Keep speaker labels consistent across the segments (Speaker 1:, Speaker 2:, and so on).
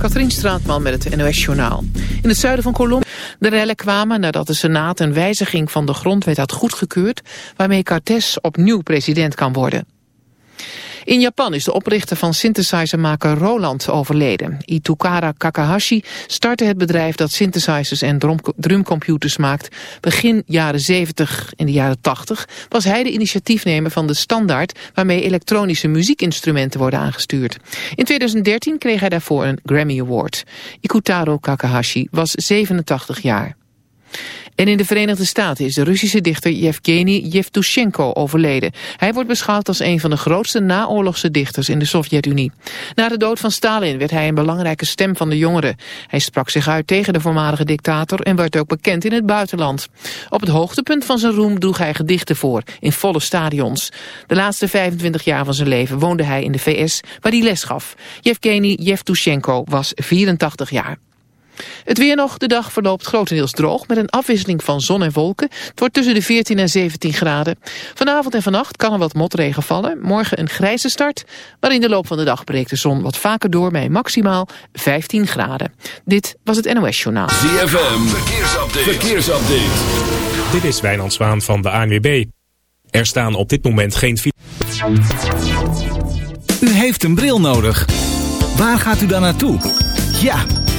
Speaker 1: Katrien Straatman met het NOS-journaal. In het zuiden van Colombia... De rellen kwamen nadat de Senaat een wijziging van de grondwet had goedgekeurd... waarmee Cartes opnieuw president kan worden. In Japan is de oprichter van synthesizermaker Roland overleden. Itukara Kakahashi startte het bedrijf dat synthesizers en drumcomputers maakt. Begin jaren 70, in de jaren 80 was hij de initiatiefnemer van de standaard... waarmee elektronische muziekinstrumenten worden aangestuurd. In 2013 kreeg hij daarvoor een Grammy Award. Ikutaro Kakahashi was 87 jaar. En in de Verenigde Staten is de Russische dichter Yevgeny Yevtushenko overleden. Hij wordt beschouwd als een van de grootste naoorlogse dichters in de Sovjet-Unie. Na de dood van Stalin werd hij een belangrijke stem van de jongeren. Hij sprak zich uit tegen de voormalige dictator en werd ook bekend in het buitenland. Op het hoogtepunt van zijn roem droeg hij gedichten voor, in volle stadions. De laatste 25 jaar van zijn leven woonde hij in de VS, waar hij les gaf. Yevgeny Yevtushenko was 84 jaar. Het weer nog, de dag verloopt grotendeels droog met een afwisseling van zon en wolken. Het wordt tussen de 14 en 17 graden. Vanavond en vannacht kan er wat motregen vallen. Morgen een grijze start, maar in de loop van de dag breekt de zon wat vaker door bij maximaal 15 graden. Dit was het NOS Journaal.
Speaker 2: ZFM, verkeersupdate. verkeersupdate.
Speaker 3: Dit is Wijnand Zwaan van de ANWB. Er staan op dit moment geen...
Speaker 4: U heeft een bril nodig. Waar gaat u dan naartoe? Ja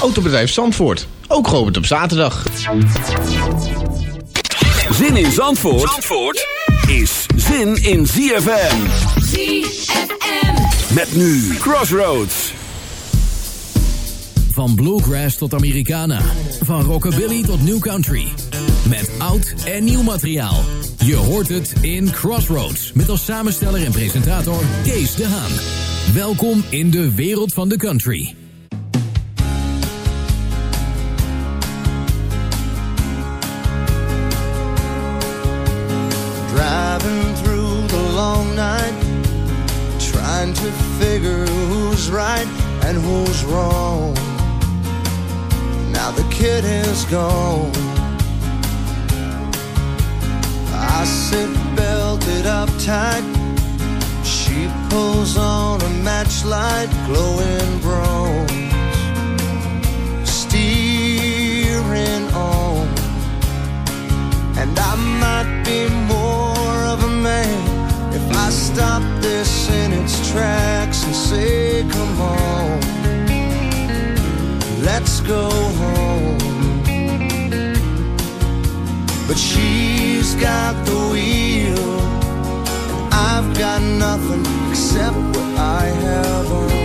Speaker 5: Autobedrijf Zandvoort, ook geopend op zaterdag.
Speaker 2: Zin in Zandvoort, Zandvoort is zin in ZFM. ZFM. Met nu Crossroads.
Speaker 6: Van bluegrass tot Americana. Van rockabilly tot new country. Met oud en nieuw materiaal. Je hoort het in Crossroads. Met als samensteller en presentator Kees de Haan. Welkom in de wereld van de country.
Speaker 7: Trying to figure who's right and who's wrong Now the kid is gone I sit belted up tight. She pulls on a matchlight, glowing bronze. Steering on. And I might be more of a man if I stop this in tracks and say, Come on, let's go home. But she's got the wheel, and I've got nothing except what I have on.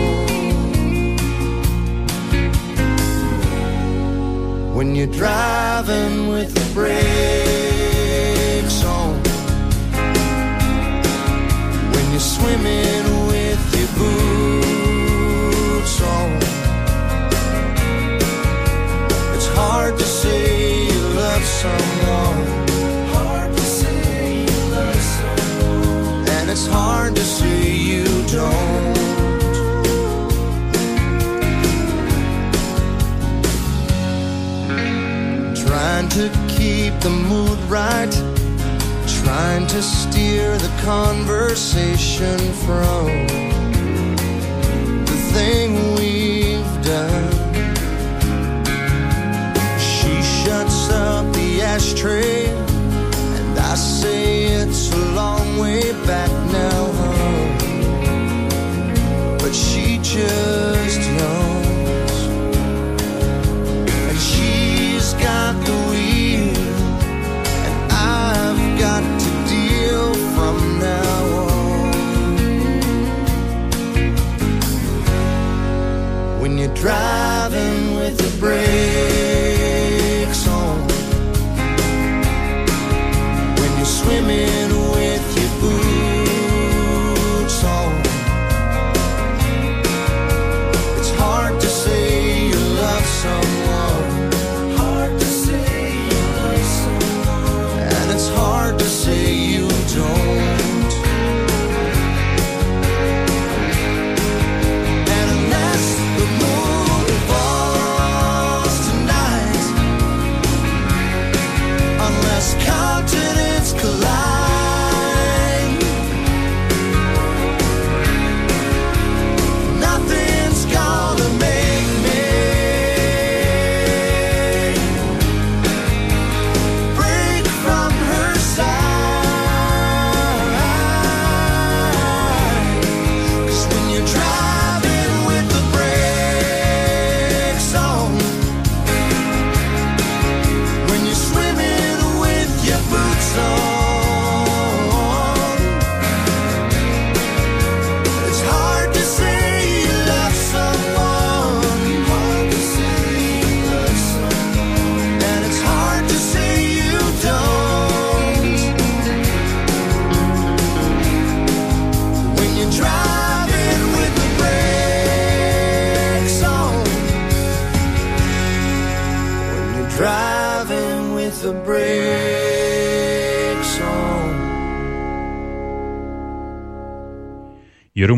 Speaker 7: When you're driving with the brakes on, when you're swimming hard to say you love someone. Hard to say you love someone. And it's hard to say you don't. Trying to keep the mood right. Trying trying to steer the conversation from the thing we've done. Shuts up the ashtray, and I say it's a long way back now, hon. But she just yawns, and she's got the wheel, and I've got to deal from now on. When you're driving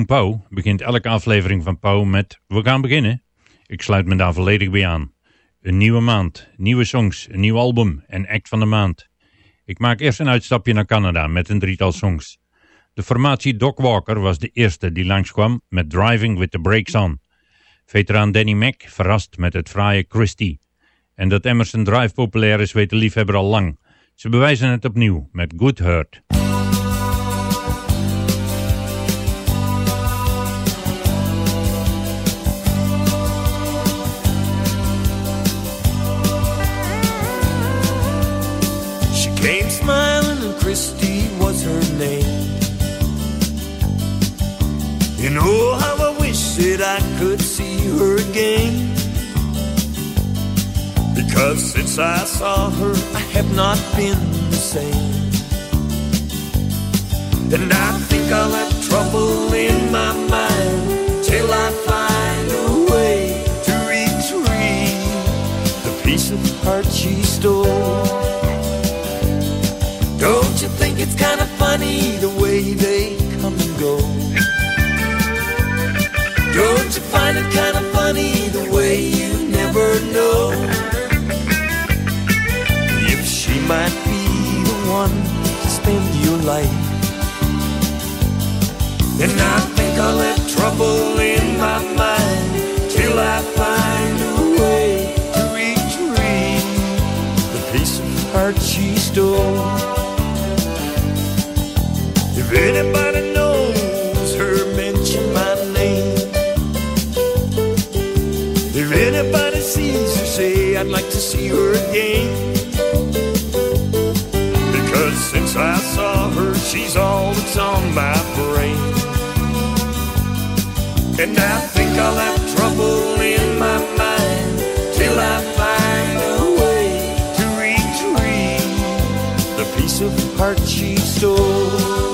Speaker 8: Jeroen Pauw begint elke aflevering van Pauw met We gaan beginnen. Ik sluit me daar volledig bij aan. Een nieuwe maand, nieuwe songs, een nieuw album en act van de maand. Ik maak eerst een uitstapje naar Canada met een drietal songs. De formatie Doc Walker was de eerste die langskwam met Driving with the Brakes On. Veteraan Danny Mac verrast met het fraaie Christie. En dat Emerson Drive populair is weet de liefhebber al lang. Ze bewijzen het opnieuw met Good Hurt.
Speaker 9: You know how I wish that I could see her again. Because since I saw her, I have not been the same. And I think I'll have trouble in my mind till I find a way to retrieve the piece of heart she stole. Don't you think it's kind of funny the way they Don't you find it kind of funny the way you never know if she might be the one to spend your life? And I think I'll trouble in my mind till I find a way to retrieve the piece of heart she stole. If anybody knows I'd like to see her again. Because since I saw her, she's all that's on my brain. And I think I'll have trouble in my mind till I find a way to retrieve the piece of heart she stole.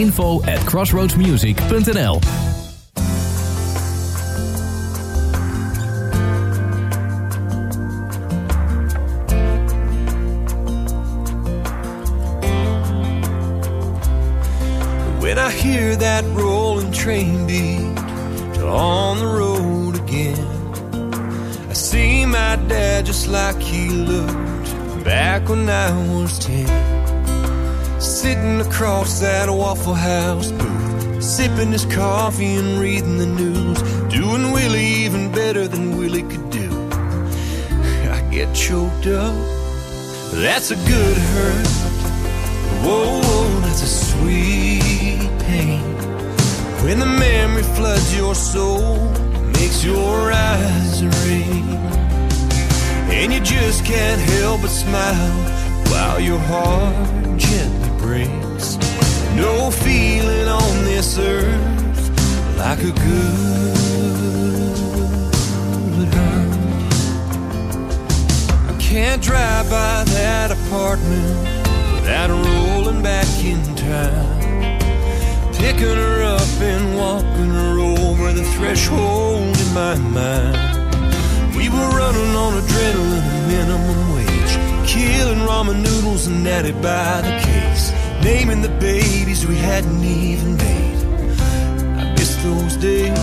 Speaker 6: Info at crossroadsmusic.nl
Speaker 9: When I hear that rolling train beat on the road again, I see my dad just like he looked back when I was ten, sitting across that Waffle House booth, sipping his coffee and reading the news, doing Willie even better than Willie could do. I get choked up. That's a good hurt. Whoa, whoa, that's a sweet pain. When the memory floods your soul, makes your eyes rain. And you just can't help but smile while your heart gently. No feeling on this earth like a good hurt. I can't drive by that apartment without rolling back in time. Picking her up and walking her over the threshold in my mind. We were running on adrenaline minimum wage, killing ramen noodles and natty by the case, naming the babies we hadn't even made. I miss those days.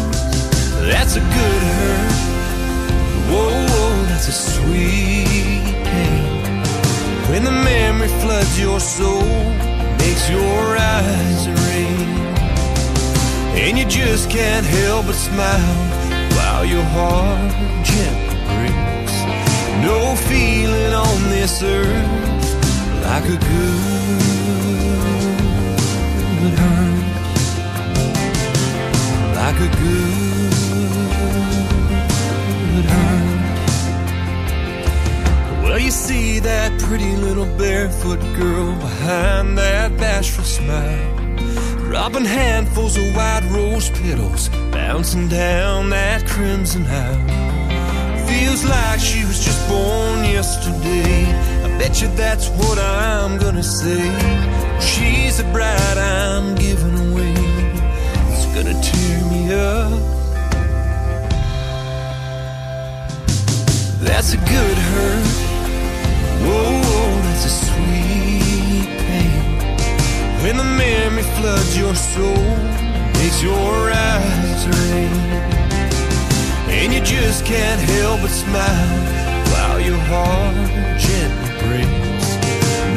Speaker 9: That's a good hurt. Whoa, whoa, that's a sweet pain. When the memory floods your soul, makes your eyes rain. And you just can't help but smile while your heart gently breaks. No feeling on this earth like a good Like a good hurt. Well, you see that pretty little barefoot girl behind that bashful smile. Dropping handfuls of white rose petals, bouncing down that crimson aisle. Feels like she was just born yesterday. I bet you that's what I'm gonna say. She's the bride I'm giving away. It's gonna tear That's a good hurt. Whoa, that's a sweet pain. When the memory floods your soul, makes your eyes rain. And you just can't help but smile while your heart gently breaks.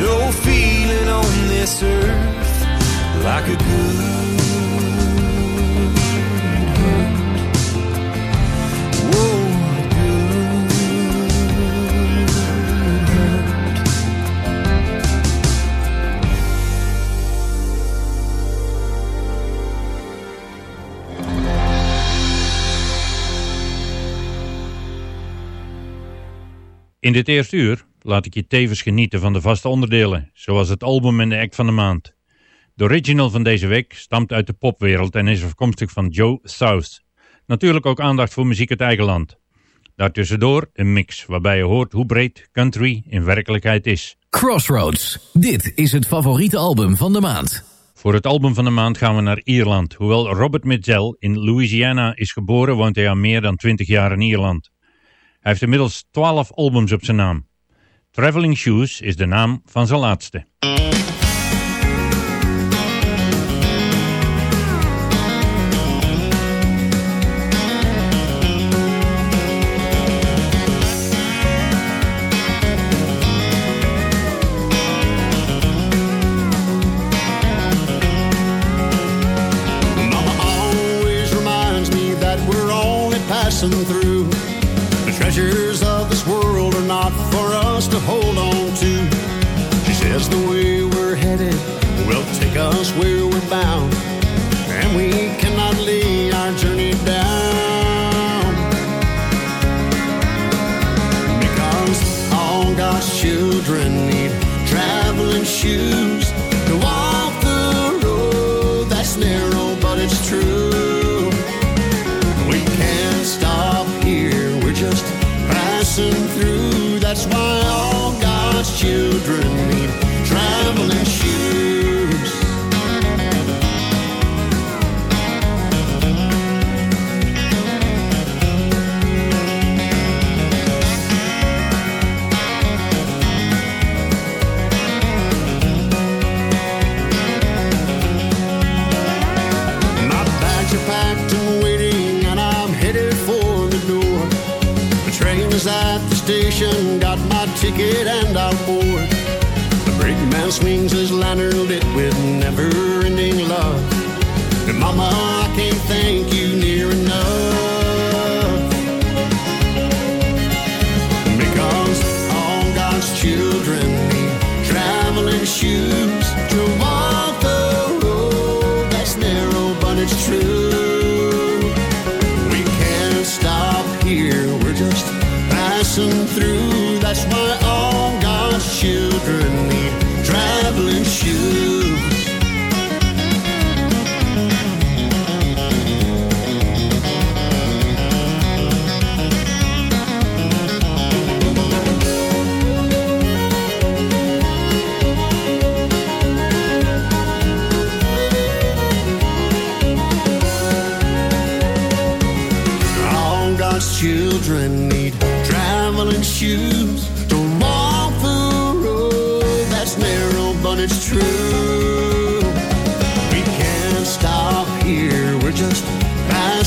Speaker 9: No feeling on this earth like a good
Speaker 8: In dit eerste uur laat ik je tevens genieten van de vaste onderdelen, zoals het album en de act van de maand. De original van deze week stamt uit de popwereld en is afkomstig van Joe South. Natuurlijk ook aandacht voor muziek uit eigen land. Daartussendoor een mix waarbij je hoort hoe breed country in werkelijkheid is.
Speaker 6: Crossroads. Dit is het favoriete album van de maand.
Speaker 8: Voor het album van de maand gaan we naar Ierland. Hoewel Robert Mitchell in Louisiana is geboren, woont hij al meer dan 20 jaar in Ierland. Hij heeft inmiddels 12 albums op zijn naam. Traveling Shoes is de naam van zijn laatste.
Speaker 7: you.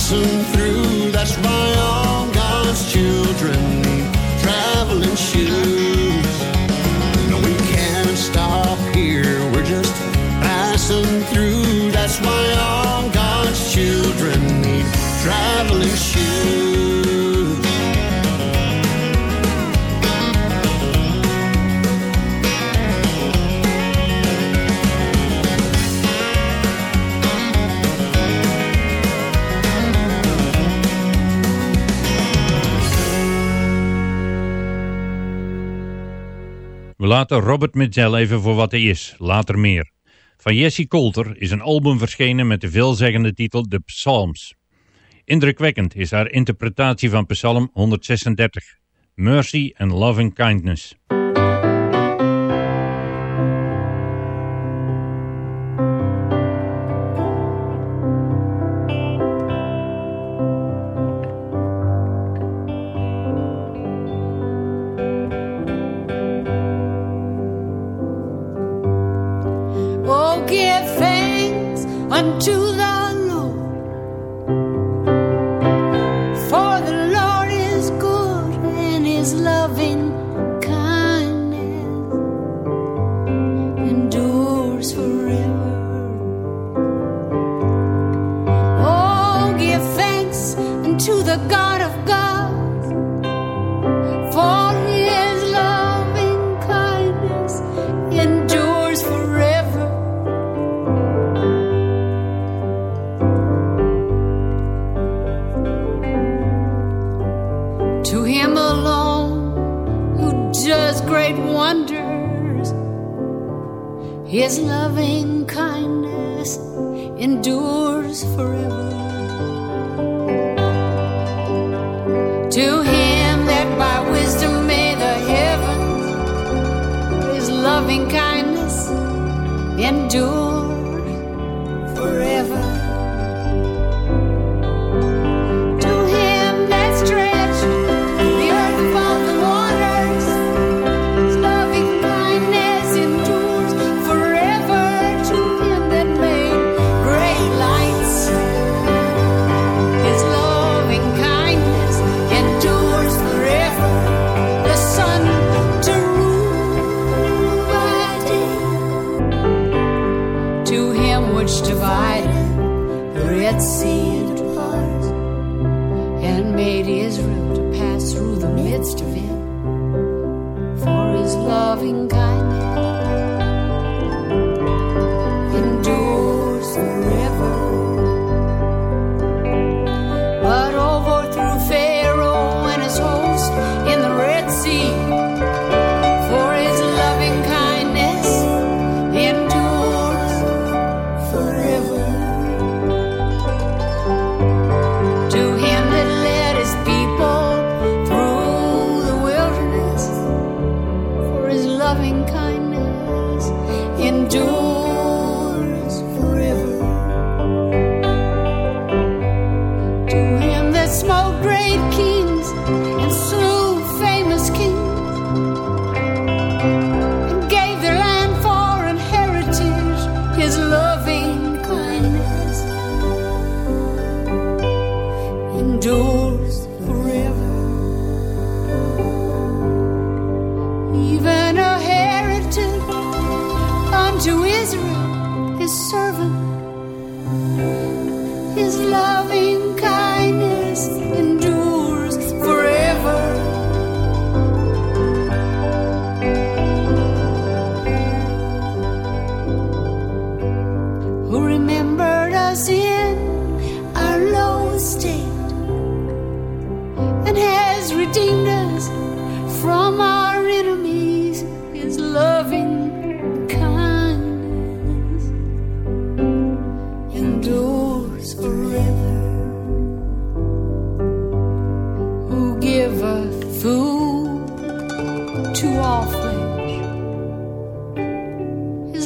Speaker 7: soon through.
Speaker 10: laten Robert Mitchell even voor wat hij is, later meer. Van Jesse Coulter is een album verschenen met de veelzeggende titel The Psalms. Indrukwekkend is haar interpretatie van Psalm 136, Mercy and Loving Kindness.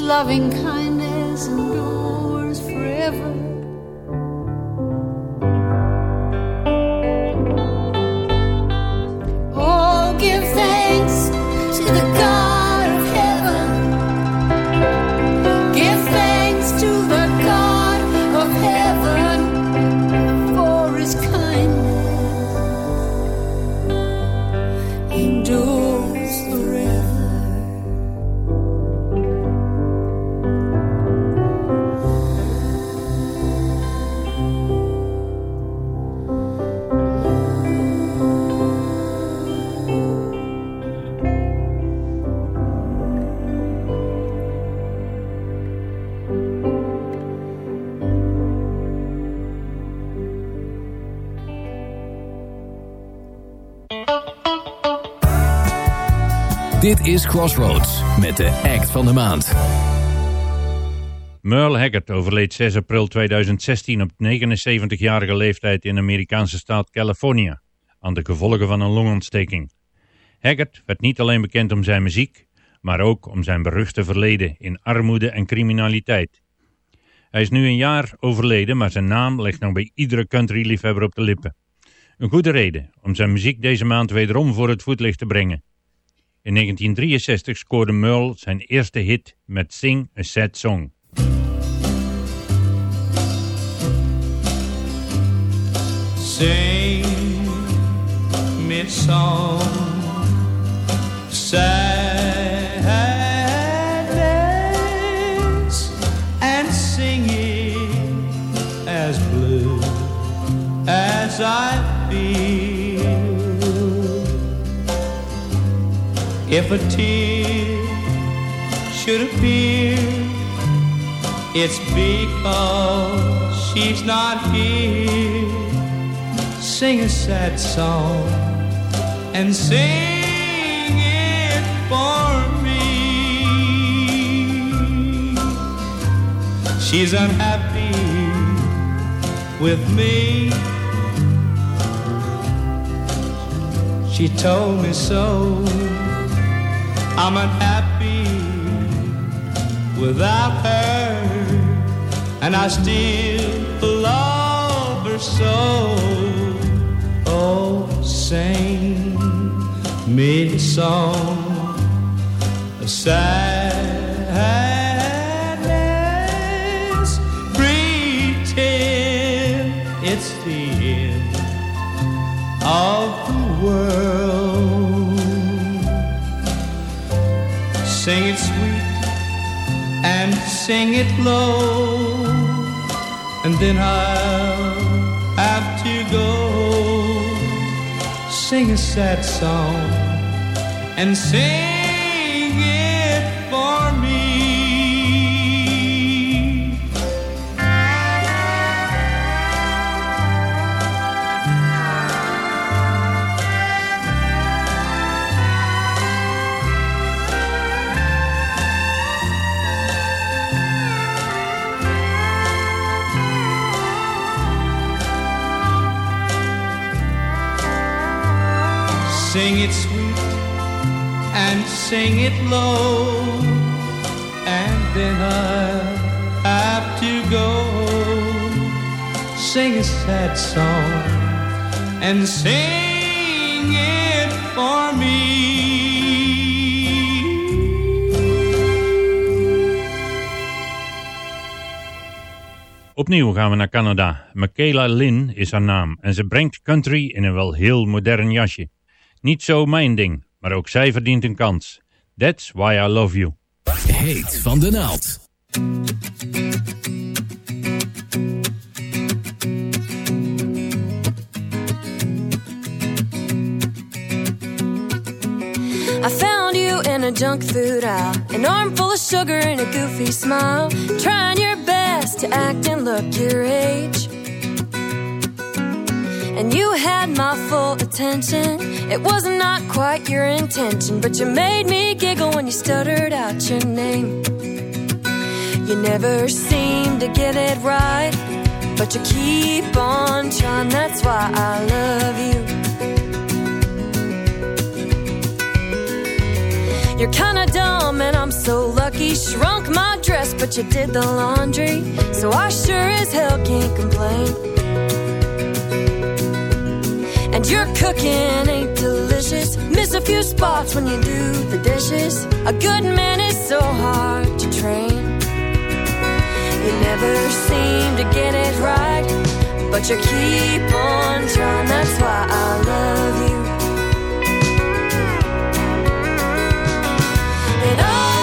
Speaker 11: Loving kindness endures forever.
Speaker 6: Crossroads met de act van de maand.
Speaker 8: Merle Haggard overleed 6 april 2016 op 79-jarige leeftijd in de Amerikaanse staat Californië aan de gevolgen van een longontsteking. Haggard werd niet alleen bekend om zijn muziek, maar ook om zijn beruchte verleden in armoede en criminaliteit. Hij is nu een jaar overleden, maar zijn naam ligt nog bij iedere countryliefhebber op de lippen. Een goede reden om zijn muziek deze maand wederom voor het voetlicht te brengen. In 1963 scoorde Merle zijn eerste hit met Sing a Sad Song.
Speaker 12: Sing me song, sadness, and sing it as blue as I feel. If a tear should appear, it's because she's not here sing a sad song and sing it for me. She's unhappy with me. She told me so. I'm unhappy without her, and I still love her so. Oh, sing me a song of sadness. Pretend it's the end of the world. Sing it low, and then I'll have to go. Sing a sad song and sing and sing it low, and then I'll have to go sing a sad song and sing it for me.
Speaker 8: Opnieuw gaan we naar Canada. Michaela Lynn is haar naam en ze brengt country in een wel heel modern jasje. Niet zo mijn ding, maar ook zij verdient een kans. That's why I love you.
Speaker 6: Heet van de naald.
Speaker 13: I found you in a junk food aisle, an armful of sugar and a goofy smile, trying your best to act and look your age. And you had my full attention. It was not quite your intention, but you made me giggle when you stuttered out your name. You never seem to get it right, but you keep on trying. That's why I love you. You're kinda dumb and I'm so lucky. Shrunk my dress, but you did the laundry. So I sure as hell can't complain. Your cooking ain't delicious. Miss a few spots when you do the dishes. A good man is so hard to train. You never seem to get it right, but you keep on trying. That's why I love you. And I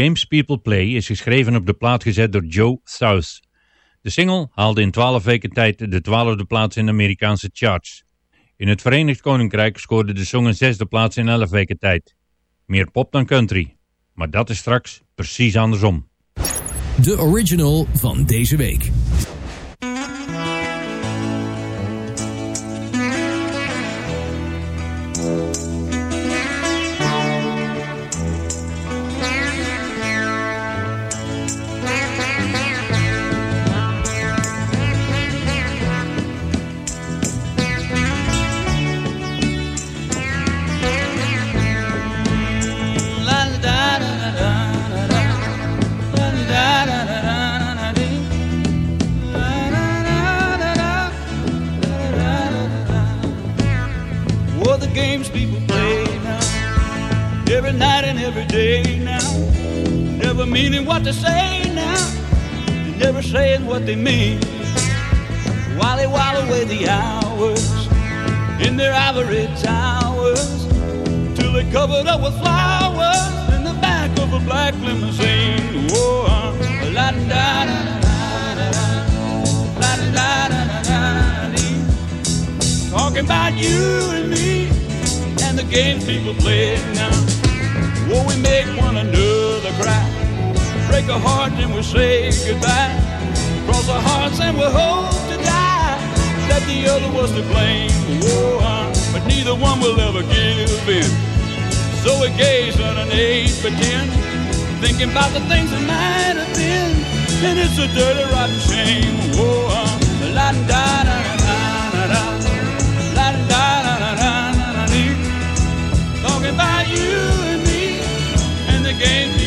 Speaker 8: Games People Play is geschreven op de plaat gezet door Joe South. De single haalde in 12 weken tijd de 12e plaats in de Amerikaanse charts. In het Verenigd Koninkrijk scoorde de song een zesde plaats in 11 weken tijd. Meer pop dan country. Maar dat is straks precies andersom.
Speaker 6: De original van deze week.
Speaker 14: What they mean. While they while away the hours in their ivory towers, till they're covered up with flowers in the back of a black limousine. Whoa, uh, la da da. Talking about you and me and the games people play now. Oh, we make one another cry. Break a heart and we say goodbye. Our hearts and we hope to die. that the other was to blame. Oh, uh, but neither one will ever give in. So we gaze at an by ten, thinking about the things that might have been. And it's a dirty, rotten shame. Oh, uh, la da da da da la da da da da da. Talking about you and me and the game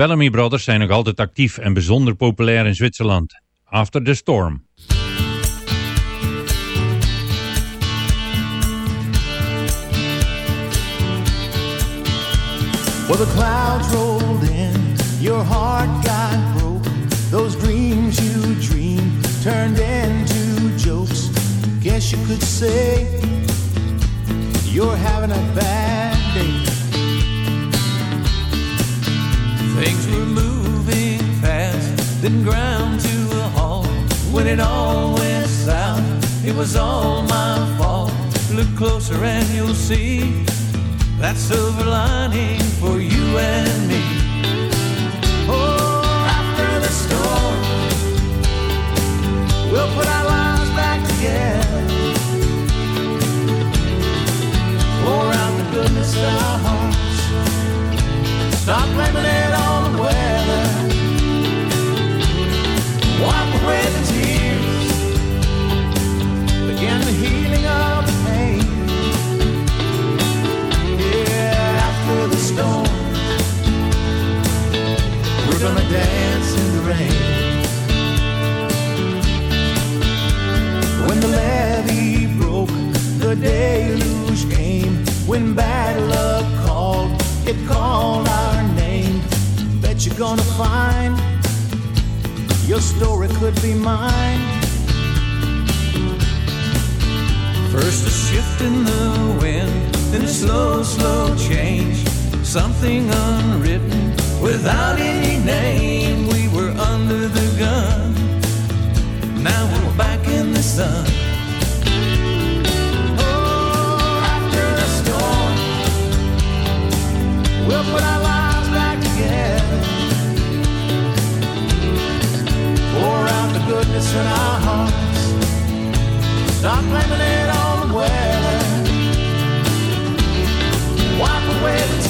Speaker 8: Bellamy Brothers zijn nog altijd actief en bijzonder populair in Zwitserland. After the Storm.
Speaker 7: Well, the clouds rolled in, your heart got broke. Those dreams you dreamed turned into jokes. Guess you could say you're having a bad
Speaker 15: Things were moving fast, then ground to a halt. When it all went south, it was all my fault. Look closer and you'll see that silver lining for you and me.
Speaker 7: Oh, after the storm, we'll put our lives back together. Pour out the goodness in our hearts. Stop blaming gonna dance in the rain. When the levee broke, the deluge came. When bad luck called, it called our name. Bet you're gonna find your story could be mine.
Speaker 15: First a shift in the wind, then a slow, slow change. Something unwritten without any name. We were under the gun. Now we're back in the sun.
Speaker 7: Oh, after the storm, we'll put our lives back together. Pour out the goodness in our hearts. Stop blaming it on the weather. Wipe away the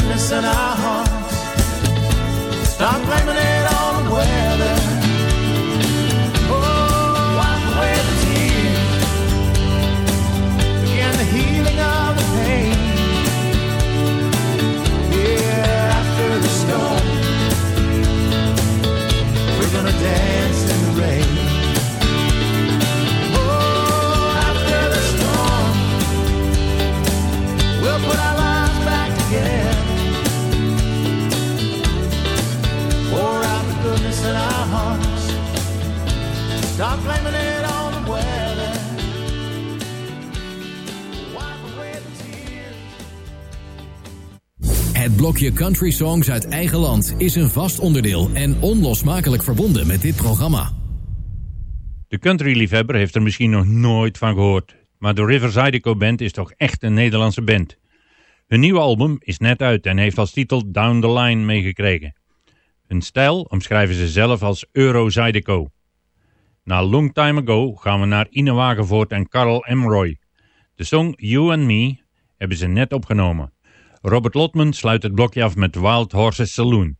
Speaker 7: goodness in our hearts. Stop blaming it.
Speaker 6: Het blokje Country Songs uit eigen land is een vast onderdeel en onlosmakelijk verbonden met dit programma.
Speaker 16: De country-liefhebber heeft er misschien nog nooit van gehoord, maar de Riverside Band is toch echt een Nederlandse band. Hun nieuwe album is net uit en heeft als titel Down the Line meegekregen. Hun stijl omschrijven ze zelf als Euro Zydeco. Na Long Time Ago gaan we naar Ine Wagenvoort en Carl Emroy. De song You and Me hebben ze net opgenomen. Robert Lotman sluit het blokje af met Wild Horses Saloon.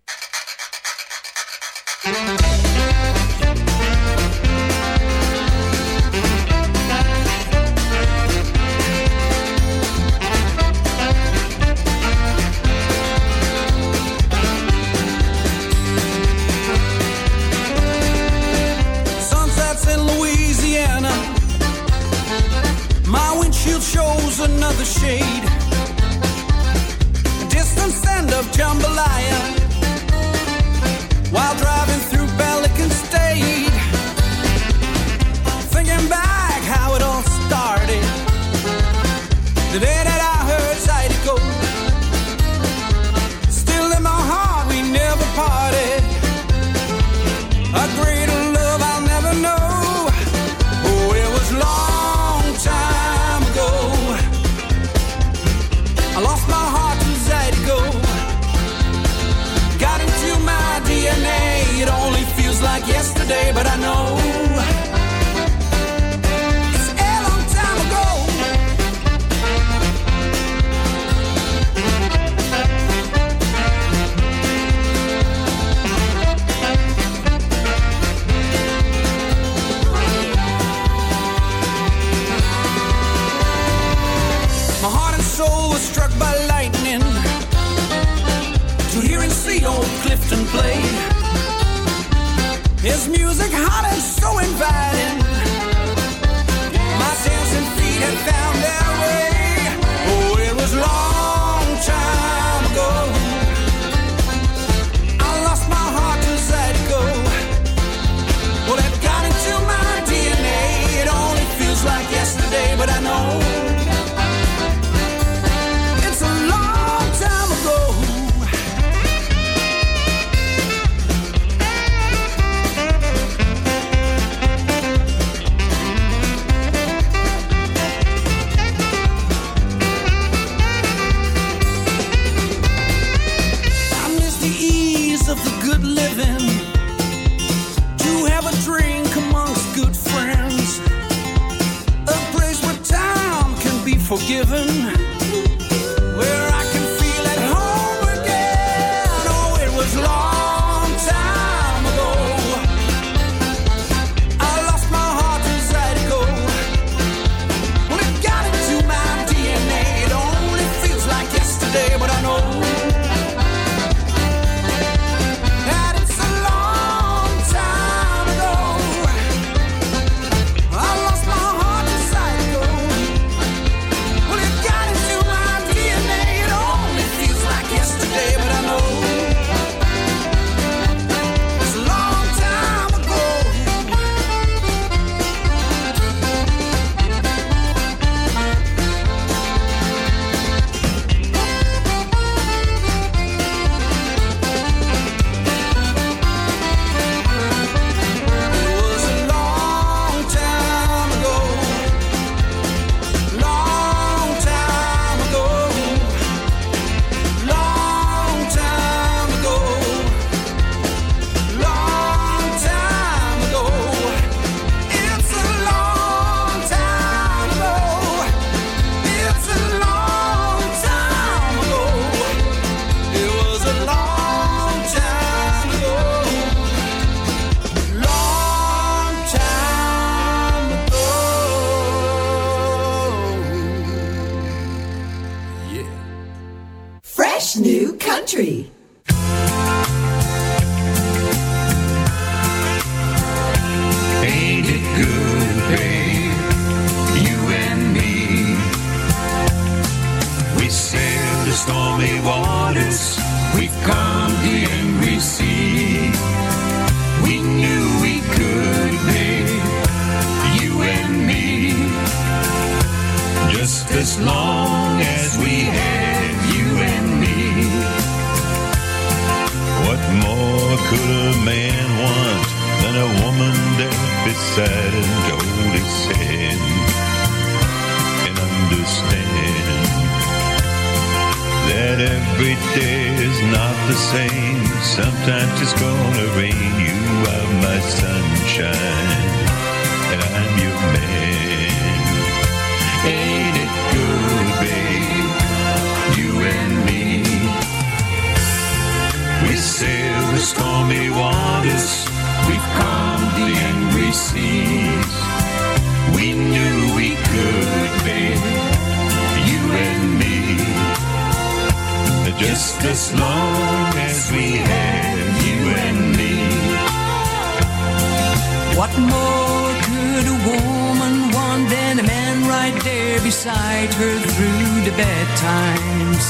Speaker 17: More could a woman
Speaker 18: want than a man right there beside her through the bad times?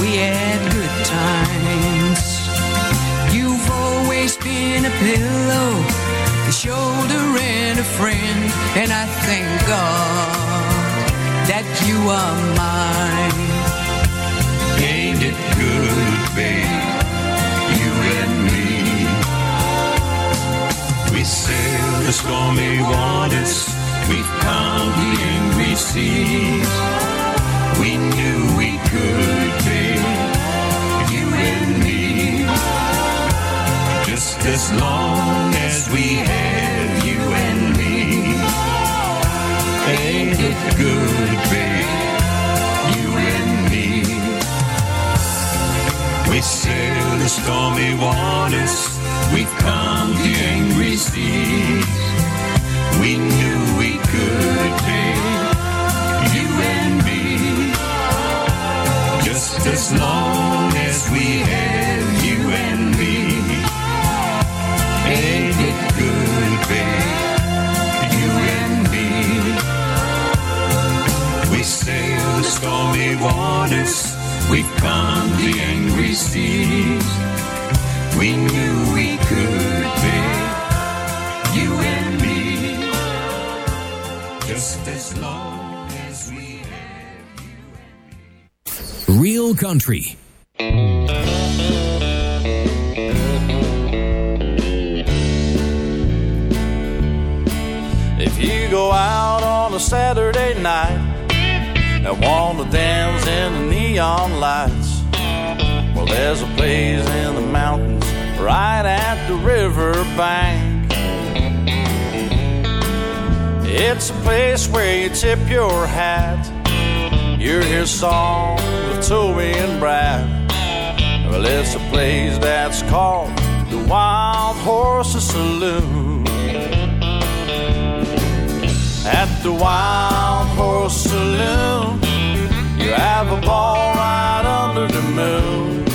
Speaker 18: We had good times. You've always been a pillow, a shoulder, and a friend, and I thank God that you are mine.
Speaker 19: Ain't it good, babe? The stormy waters. We've come the angry seas. We knew we could, babe. You and me. Just as long as we have you and me. Ain't it good, babe? You and me. We sail the stormy waters. We've come the angry seas. We knew we could, babe. You and me. Just as long as we had you and me. Ain't it good, babe? You and me. We sail the stormy waters. We've come the angry seas. We knew we could, babe. You and me. Just as long as we
Speaker 6: Real Country.
Speaker 20: If you go out on a Saturday night and want to dance in the neon lights, well, there's a place in the mountains right at the river bank. It's a place where you tip your hat. You hear songs of Toby and Brad. Well, it's a place that's called the Wild Horses Saloon. At the Wild Horse Saloon, you have a ball right under the moon.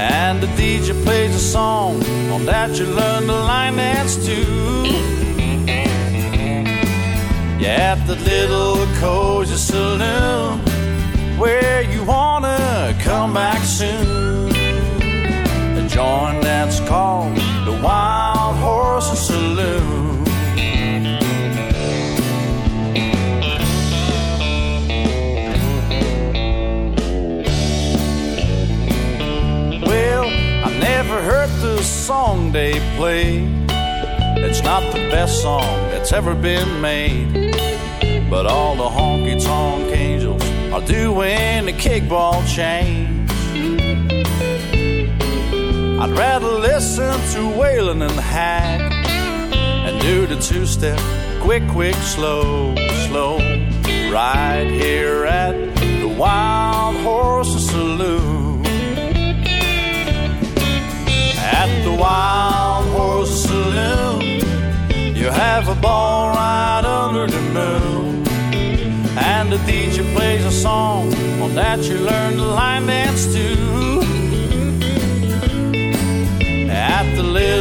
Speaker 20: And the DJ plays a song on that you learn the line dance to. Yeah, at the little cozy saloon, where you wanna come back soon. A joint that's called the Wild Horse Saloon. I never heard the song they play. It's not the best song that's ever been made. But all the honky tonk angels are doing the kickball change. I'd rather listen to Waylon and Hank and do the two step quick, quick, slow, slow. Right here at the Wild Horse Saloon. the Wild Horse Saloon. You have a ball right under the moon. And the teacher plays a song on that you learn to line dance to. At the little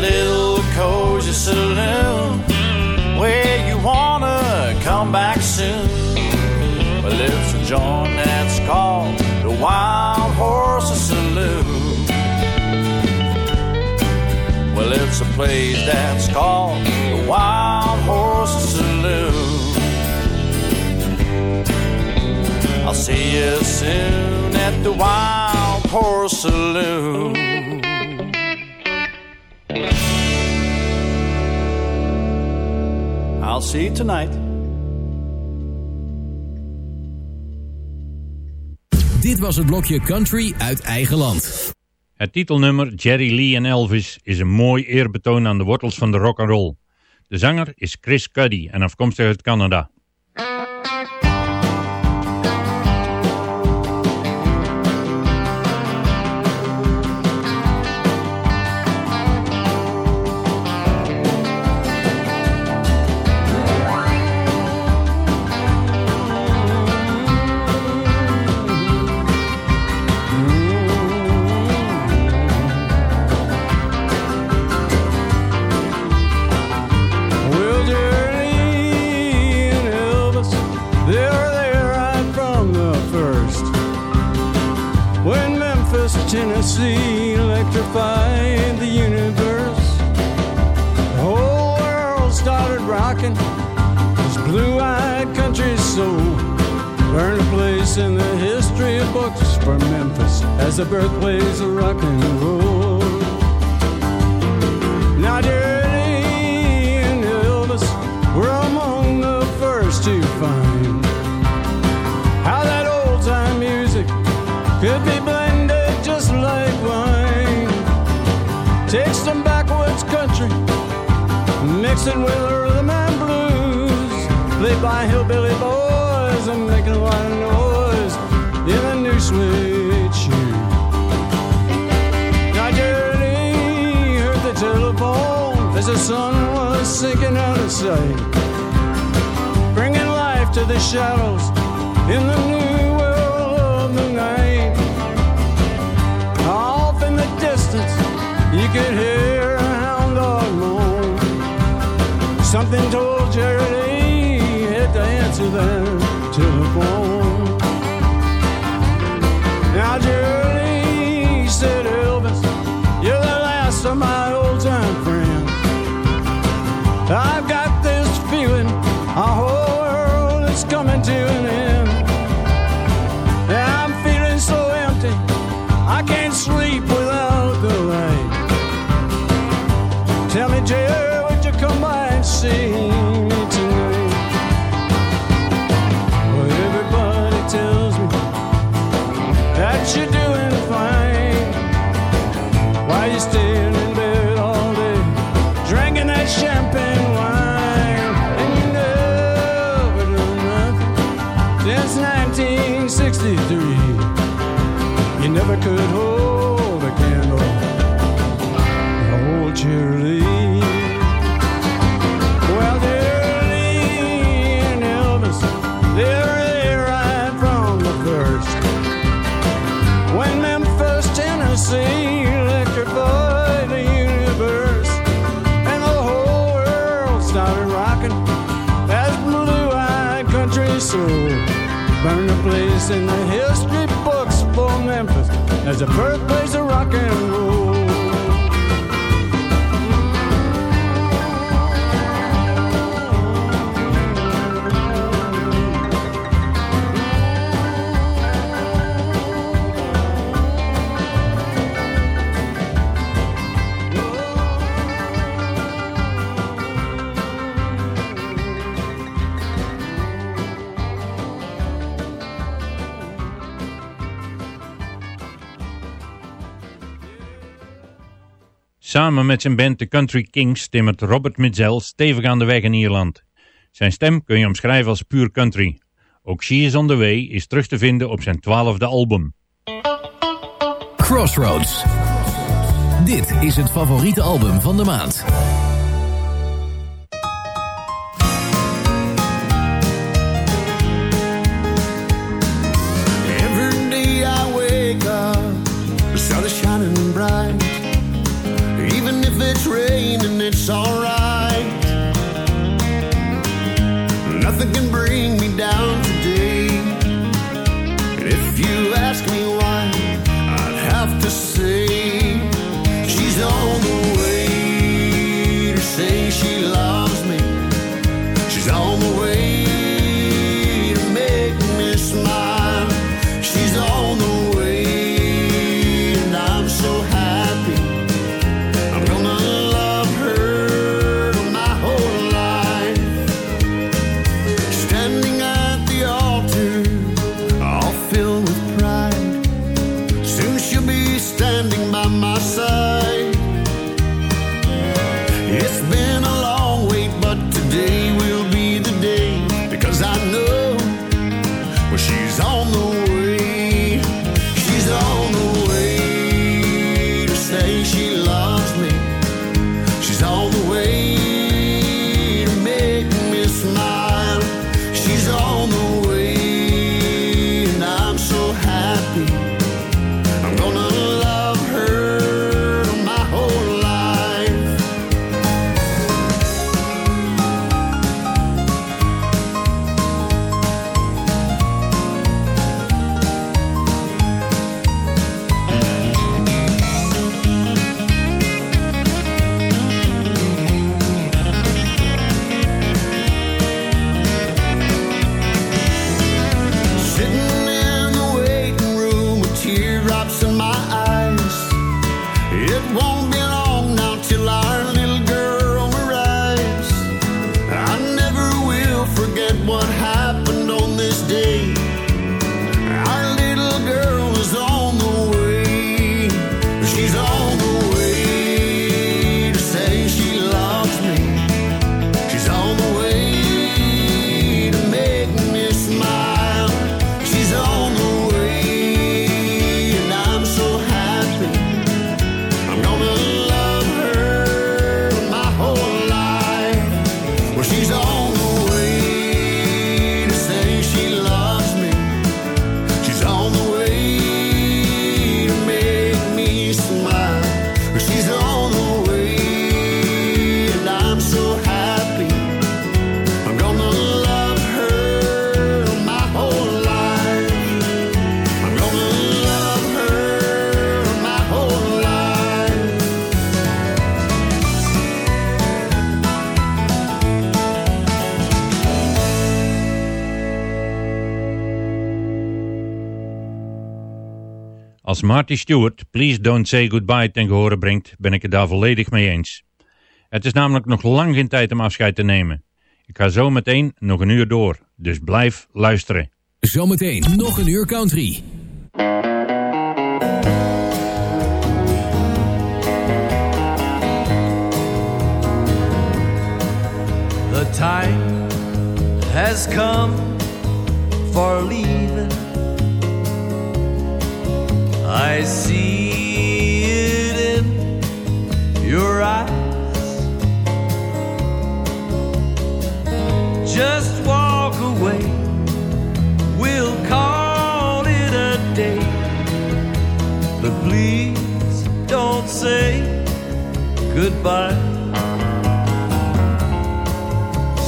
Speaker 20: little cozy saloon where you wanna come back soon. Well, it's a joint that's called the Wild Horse Saloon. Well, it's a place that's called the Wild Horse Saloon. I'll see you soon at the Wild Horse Saloon. I'll see you tonight.
Speaker 6: Dit was het blokje Country uit eigen land.
Speaker 8: Het titelnummer Jerry Lee en Elvis is een mooi eerbetoon aan de wortels van de rock and roll. De zanger is Chris Cuddy en afkomstig uit Canada.
Speaker 21: In the history books for Memphis as the birthplace of rock and roll. Now, Jerry and Elvis were among the first to find how that old time music could be blended just like wine. Take some backwoods country, mix it with rhythm and blues, played by hillbilly as the sun was sinking out of sight, bringing life to the shadows in the new world of the night. Off in the distance, you could hear a hound dog moan. Something told Jerry had to answer that telephone. The birthplace of rock and roll.
Speaker 8: Samen met zijn band The Country Kings timmert Robert Mitzel stevig aan de weg in Ierland. Zijn stem kun je omschrijven als puur country. Ook She Is On The Way is terug te vinden op zijn twaalfde album.
Speaker 7: Crossroads. Dit is het favoriete album van de maand.
Speaker 8: Als Marty Stewart Please Don't Say Goodbye ten gehore brengt, ben ik het daar volledig mee eens. Het is namelijk nog lang geen tijd om afscheid te nemen. Ik ga zo meteen nog een uur door, dus blijf luisteren.
Speaker 7: Zometeen nog een uur country.
Speaker 9: The time has come for leaving. I see it in your eyes. Just walk away. We'll call it a day. But please don't say goodbye.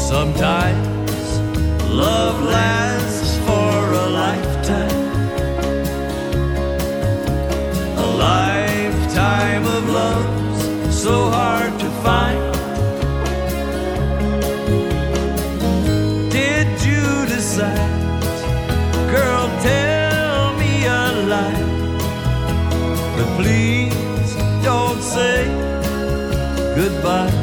Speaker 9: Sometimes love lasts lifetime of love's so hard to find. Did you decide, girl? Tell me a lie. But please don't say goodbye.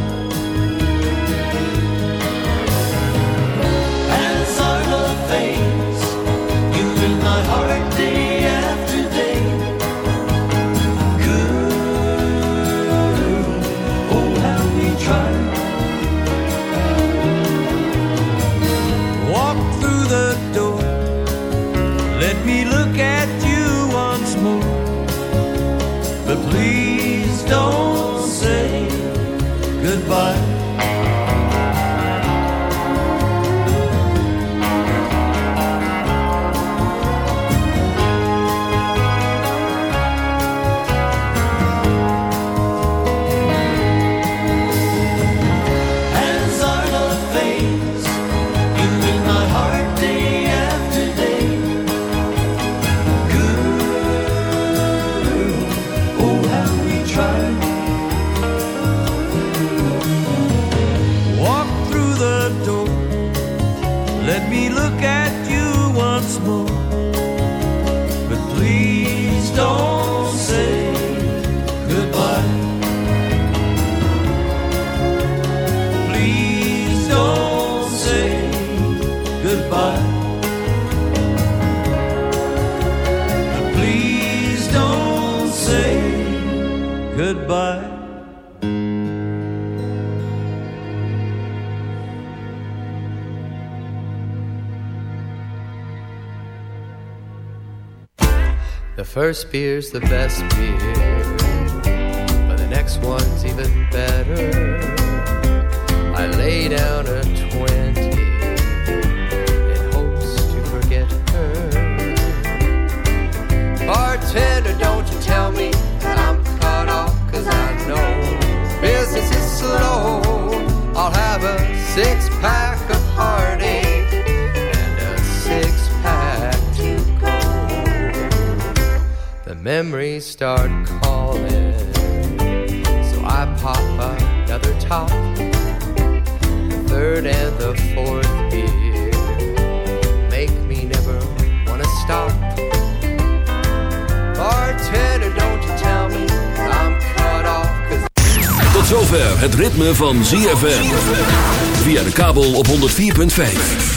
Speaker 22: First beer's the best beer, but the next one's even better. I lay down a 20 memories start calling, so I pop another top third and the fourth beer make me never wanna stop. Bartender, don't you tell me I'm cut off, cause
Speaker 2: Tot zover het ritme van ZFM. Via de kabel op 104.5.